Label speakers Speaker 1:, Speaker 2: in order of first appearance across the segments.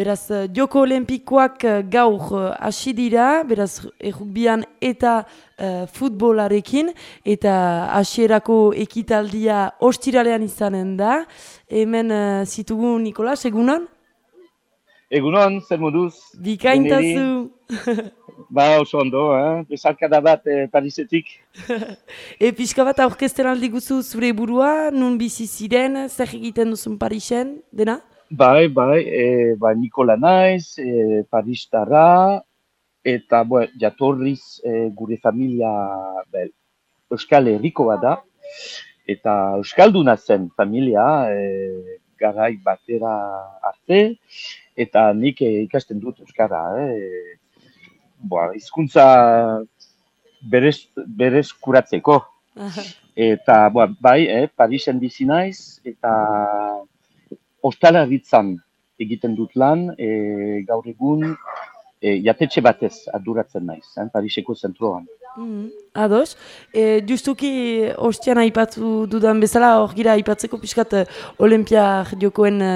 Speaker 1: Beraz, eh, joko olimpikoak eh, gaur eh, hasi dira, beraz, errukbian eta uh, futbolarekin, eta hasierako ekitaldia ostiralean izanen da. Hemen uh, zitugu Nikolas, egunon?
Speaker 2: Egunon, zer moduz?
Speaker 1: Bikaintazu!
Speaker 2: ba, oso ondo, eh? bezarkada bat eh, Parisetik.
Speaker 1: e, pixka bat aurkezten aldi guzu zure burua, nun bizi ziren, zer egiten duzun Parisen, dena?
Speaker 2: Bai, bai, e, ba, Nikola naiz, e, Paristarra, eta bo, jatorriz e, gure familia bel, Euskal Herriko da, eta Euskalduna zen familia, e, garai batera arte, eta nik e, ikasten dut Euskara. E, bo, izkuntza berez, berez kuratzeko. Eta, bo, bai, eh, Parisen bizi naiz, eta ostalaritzan egiten dut lan, e, gaur egun e, jatetxe batez aduratzen naiz, eh, Pariseko zentroan.
Speaker 1: Mm, ados, e, justuki ostian aipatu dudan bezala, hor gira aipatzeko pixkat e, Olimpia jokoen e,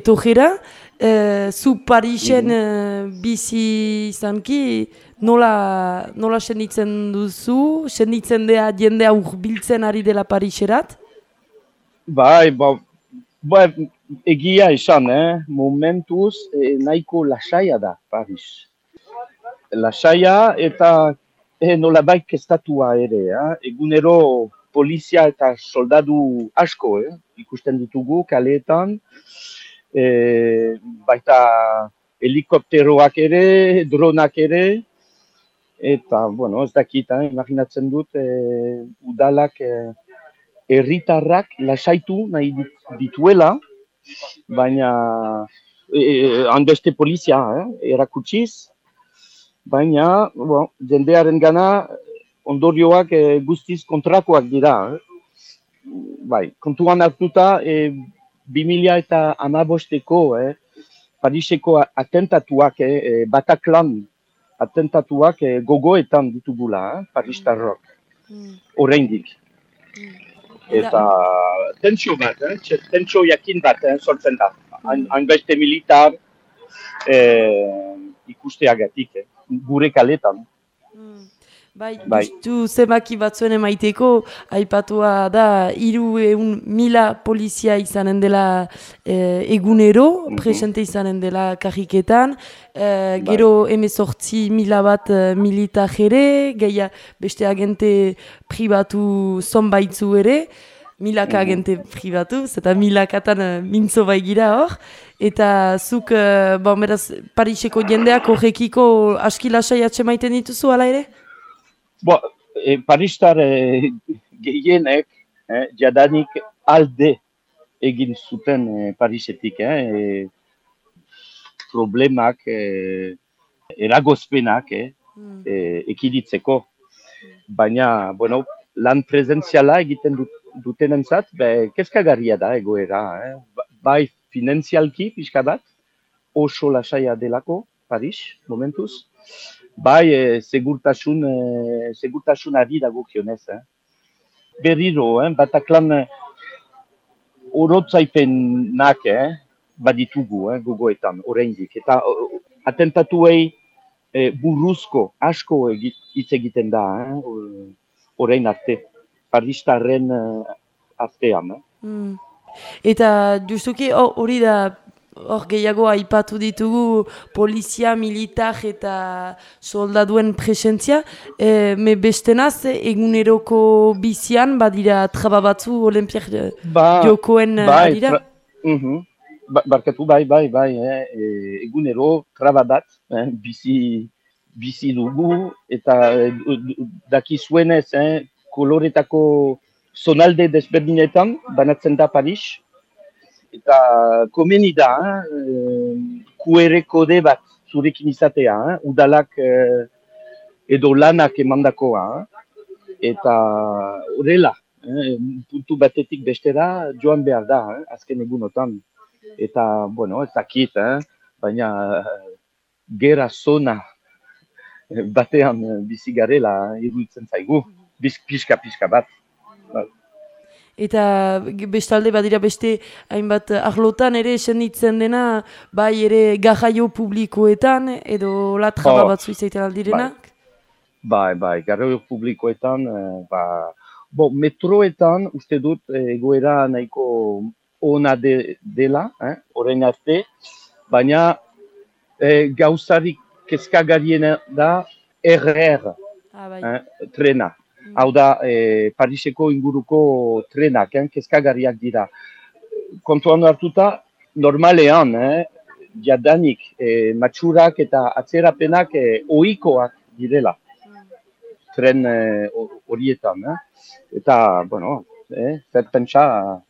Speaker 1: etojera, e, zu Parisen mm bizi izanki, nola, nola senditzen duzu, senditzen dea jendea urbiltzen ari dela Pariserat?
Speaker 2: Bai, ba, ba, egia esan, eh? momentuz eh, nahiko lasaia da, Paris. Lasaia eta eh, nola baik estatua ere, eh? egunero polizia eta soldadu asko, eh? ikusten ditugu kaleetan, eh, baita helikopteroak ere, dronak ere, eta, bueno, ez dakit, eh? imaginatzen dut, eh, udalak eh, herritarrak lasaitu nahi dituela, baina e, e, hanbeste polizia eh, erakutsiz, baina bon, jendearen gana ondorioak e, guztiz kontrakoak dira. Eh. Bai, kontuan hartuta, e, 2000 eta amabosteko eh, Pariseko atentatuak, eh, e, Bataklan atentatuak eh, gogoetan ditugula, eh, Paristarrok, mm. oraindik. Mm eta tentsio bat, eh? tentsio jakin bat eh? sortzen da. Hainbeste militar eh, ikusteagatik, eh? gure kaletan.
Speaker 1: Bai, bai. justu zemaki batzuen emaiteko, aipatua da, iru egun mila polizia izanen dela eh, egunero, mm presente izanen dela kariketan, eh, bai. gero emezortzi mila bat eh, militar ere, geia beste agente pribatu zonbaitzu ere, milaka mm agente pribatu, eta milakatan uh, mintzo bai gira hor, eta zuk, uh, bon, beraz, Pariseko jendeak horrekiko aski lasai maiten dituzu, ala ere?
Speaker 2: Bo, e, Paristar e, gehienek, eh, jadanik alde egin zuten e, Parisetik, eh, problemak, e, eragozpenak, eh, mm. ekiditzeko. Baina, bueno, lan prezentziala egiten dut, duten entzat, be, kezkagarria da egoera. Eh? Ba, bai finanzialki, pixka bat, oso lasaia delako, Paris, momentuz. Bai, e, segurtasun, e, segurtasun ari dago kionez. Eh? Berriro, eh? bataklan e, orotzaipenak eh? baditugu eh? gogoetan, oraindik. Eta atentatuei e, burruzko asko hitz egiten da, eh? orain arte paristarren uh, artean. Eh? Mm.
Speaker 1: Eta justuki hori da hor gehiago aipatu ditugu polizia, militar eta soldaduen presentzia. E, me bestenaz, eguneroko bizian, badira traba batzu olimpiak ba, jokoen
Speaker 2: bai, dira? Uh -huh. ba, barkatu, bai, bai, bai, eh, e, egunero traba bat, eh, bizi, bizi dugu, eta eh, daki zuenez, eh, koloretako zonalde desberdinetan, banatzen da Paris. Eta komeni da, eh, QR kode bat zurekin izatea, eh, udalak eh, edo lanak emandakoa. Eta horrela, eh, puntu batetik bestera joan behar da, eh, azken egunotan. Eta, bueno, ez dakit, eh, baina gera zona batean bizigarela iruditzen zaigu pixka pixka bat.
Speaker 1: Eta bestalde badira beste hainbat arlotan ere esenditzen dena, bai ere gajaio publikoetan edo latraba oh, batzu izaiten aldirenak?
Speaker 2: Bai, bai, bai gajaio publikoetan, eh, ba, bo, metroetan uste dut eh, egoera nahiko ona de, dela, eh, orain arte, baina eh, gauzarik kezkagariena da RR ah, bai. eh, trena. Hau da, e, Pariseko inguruko trenak, eh, kezkagarriak dira. Kontuan hartuta, normalean, eh, jadanik, eh, matxurak eta atzerapenak eh, oikoak direla. Tren eh, horietan. Eh. Eta, bueno, eh, zer pentsa,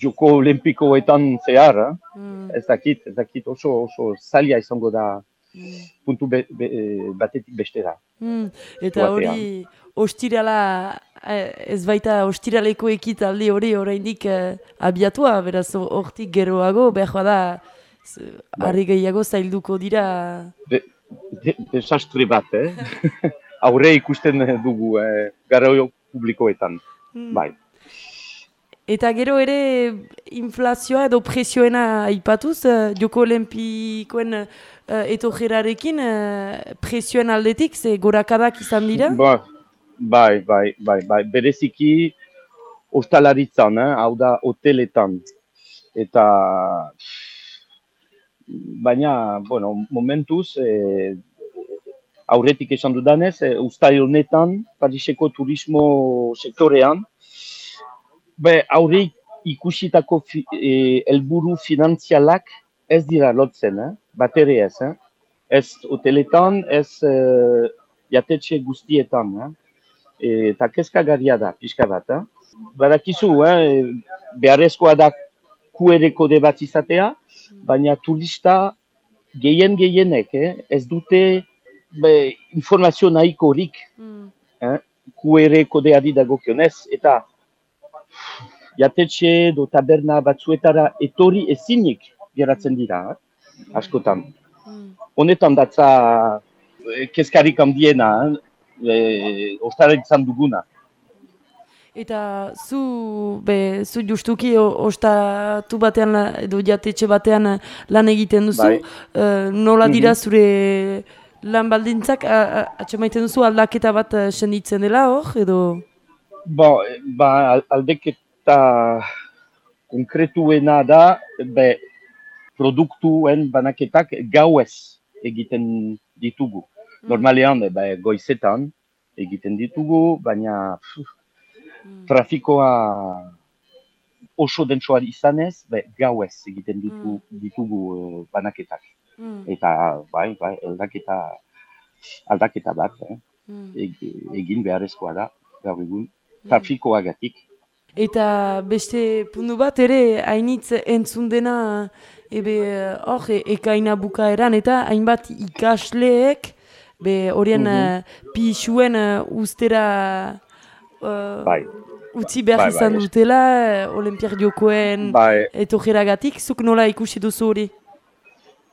Speaker 2: joko olimpikoetan zehar, eh? mm. ez dakit, ez dakit oso, oso zaila izango da puntu be, be, batetik bestera.
Speaker 1: Mm. Eta hori, ostirala, eh, ez baita ostiraleko ekitaldi hori oraindik eh, abiatua, beraz hortik geroago, behar da, bai. harri gehiago zailduko dira.
Speaker 2: De, desastre bat, eh? Aurre ikusten dugu, eh, gara publikoetan, mm. bai.
Speaker 1: Eta gero ere inflazioa edo presioena aipatuz, uh, joko olimpikoen uh, etojerarekin uh, presioen aldetik, ze gorakadak izan dira?
Speaker 2: Ba, bai, bai, bai, bai, bereziki ostalaritzan, eh? hau da hoteletan. Eta, baina, bueno, momentuz, eh, aurretik esan dudanez, eh, usta honetan, Pariseko turismo sektorean, Be, aurre ikusitako fi, e, elburu finanzialak ez dira lotzen, eh? bat ere ez. Eh? Ez hoteletan, ez uh, jatetxe guztietan. Eh? E, eta kezka garia da, pixka bat. Eh? Badakizu, eh? beharrezkoa da kuereko de bat izatea, baina turista gehien gehienek eh? ez dute be, informazio nahiko horik. Mm. Eh? QR kodeari dagokionez, eta jatetxe edo taberna batzuetara etori ezinik geratzen dira, eh? askotan. Mm. Honetan datza eh, kezkarik handiena, eh? e, duguna.
Speaker 1: Eta zu, be, zu justuki ostatu batean edo jatetxe batean lan egiten duzu, bai. uh, nola dira mhm. zure lan baldintzak, atxemaiten duzu aldaketa bat senditzen dela hor, edo?
Speaker 2: Bo, ba, aldeketa konkretuena da, be, produktuen banaketak gauez egiten ditugu. Mm. Normalean, be, goizetan egiten ditugu, baina pff, mm. trafikoa oso dentsoa izanez, be, gauez egiten ditu, mm. ditugu uh, banaketak. Eta, bai, bai, aldaketa, aldaketa bat, eh? egin beharrezkoa da, gaur egun trafikoagatik.
Speaker 1: Eta beste puntu bat ere, hainitz entzun dena, ebe hor, e, ekaina bukaeran, eta hainbat ikasleek, be horien mm -hmm. uh, pixuen uh, ustera uh, bai. utzi behar bai, izan bai, dutela, olimpiak jokoen bai. eto jeragatik, zuk nola ikusi duzu hori?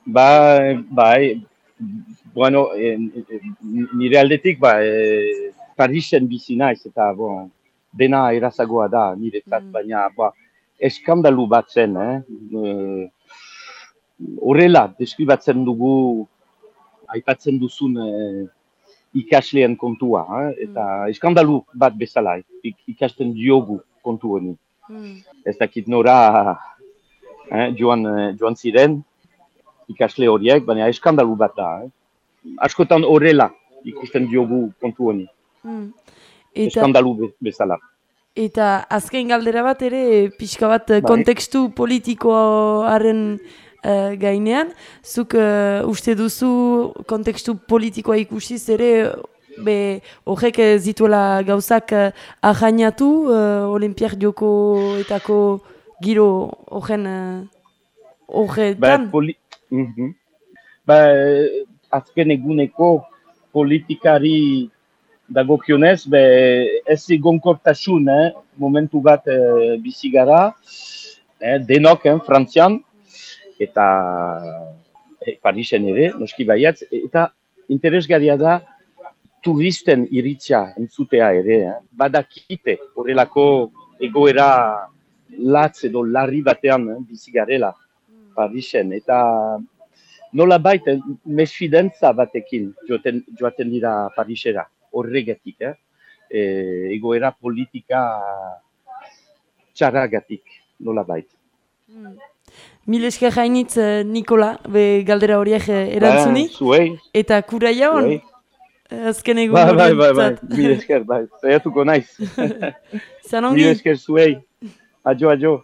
Speaker 2: Bai, bai, bueno, nire aldetik, bai, Parisen bizi naiz, eta, bon, dena erazagoa da niretzat, mm. baina ba, eskandalu bat zen, eh? E, horrela, deskribatzen dugu, aipatzen duzun e, ikasleen kontua, eh? eta mm. eskandalu bat bezala, ik, ikasten diogu kontu honi. Mm. Ez dakit nora eh, joan, e, joan ziren ikasle horiek, baina eskandalu bat da. Eh? Askotan horrela ikusten diogu kontu honi. Mm. Eta, eskandalu bezala.
Speaker 1: Eta azken galdera bat ere, pixka bat bai. kontekstu politikoaren uh, gainean, zuk uh, uste duzu kontekstu politikoa ikusiz ere, be horrek zituela gauzak uh, ahainatu uh, olimpiak joko etako giro horren horretan?
Speaker 2: Uh, ba, mm -hmm. ba, azken eguneko politikari dagokionez, be, ez egonkortasun, eh, momentu bat eh, bizi gara, eh, denok, eh, frantzian, eta eh, Parisen ere, noski baiat, eta interesgaria da turisten iritzia entzutea ere, eh. badakite horrelako egoera latz edo larri batean eh, bizi garela Parisen. Eta nola baita mesfidentza batekin joaten, joaten dira Parisera, horregatik, eh? E, egoera politika txaragatik, nola baita.
Speaker 1: Mm. Mil esker hainitz, eh, Nikola, be galdera horiek eh, erantzuni.
Speaker 2: Ba, zuei.
Speaker 1: Eta kura jaun, azken egun
Speaker 2: Bai, bai, bai, bai,
Speaker 1: horientzat.
Speaker 2: mil esker, bai, zaiatuko naiz.
Speaker 1: Izan
Speaker 2: Mil esker zuei. Adio, adio.